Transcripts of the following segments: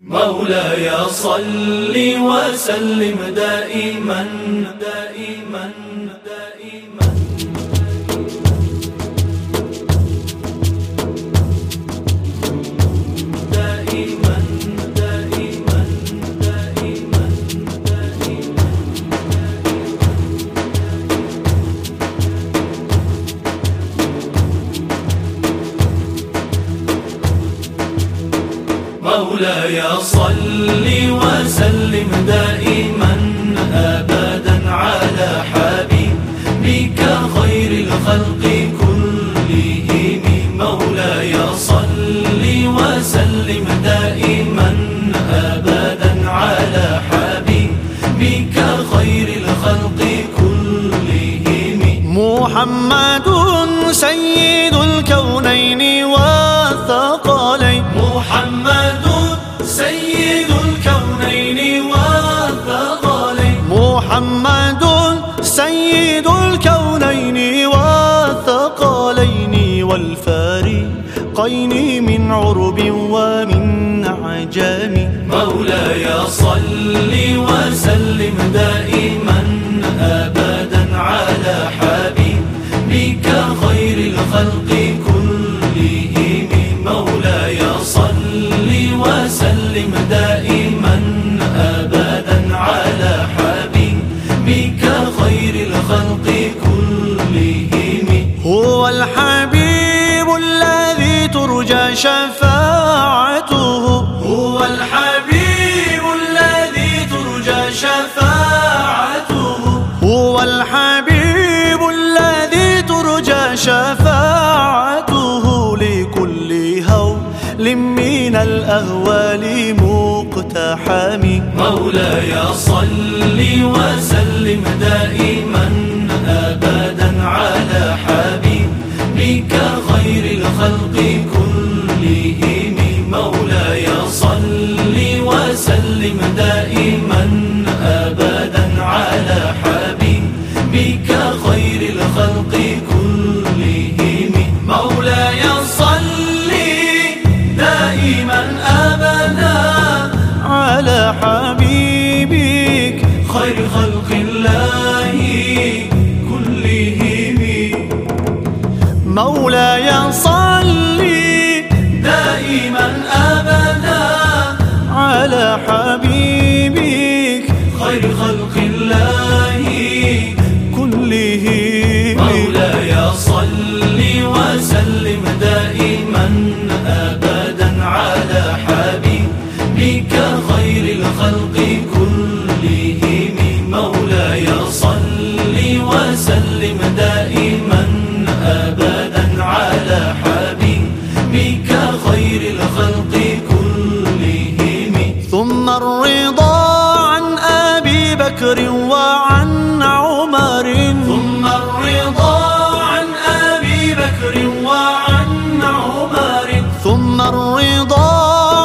مولاي صل وسلم دائما دائما. مولاي صل وسلم دائما ابدا على حبيبك خير الخلق كلهم. مولاي صل وسلم دائما ابدا على حبيبك خير الخلق كلهم. محمد والفارقين من عرب ومن عجم مولاي صل وسلم دائما أبدا على حبيبك خير الخلق كلهم. مولاي صل وسلم دائما أبدا على حبيبك خير الخلق كلهم. هو الحبيب ترجى شفاعته. هو الحبيب الذي ترجى شفاعته. هو الحبيب الذي ترجى شفاعته. لكل هول من الأهوال مقتحم. مولاي صل وسلم دائما. مولاي صل دائما أبدا على حبيبك. خير خلق الله كلهم مولاي صل وسلم دائما ابدا على حبيبك. خير الخلق كلهم مولاي صل وسلم دائما الرضا عن أبي بكر وعن عمر. ثم الرضا عن أبي بكر وعن عمر. ثم الرضا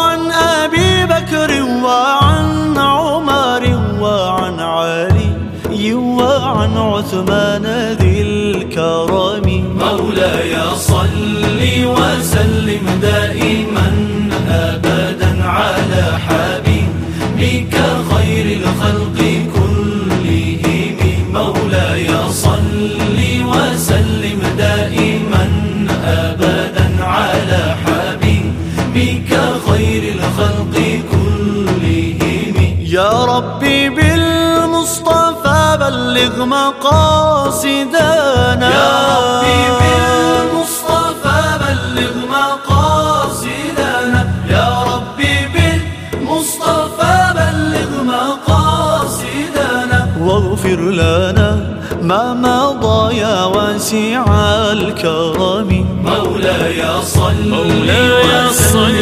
عن أبي بكر وعن عمر وعن علي وعن عثمان ذي الكرم. مولاي صل وسلم دائما. خير الخلق كلهم. مولاي صل وسلم دائما ابدا على حبيبك. خير الخلق كلهم. يا ربي بالمصطفى بلغ مقاصدنا. يا ربي بالمصطفى بلغ مقاصدنا. ما مضى يا واسع الكرم. مولاي صل مولاي صل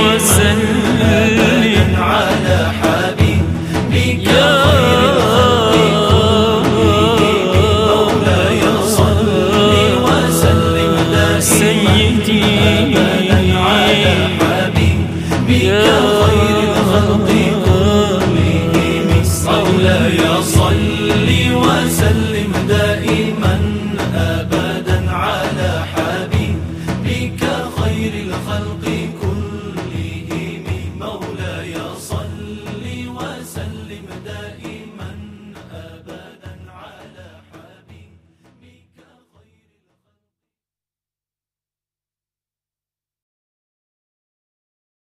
وسلم على حبيبك خير مولاي صل وسلم دائما سيدي على حبيبك خير الخلق كلهم. مولاي صل وسلم دائما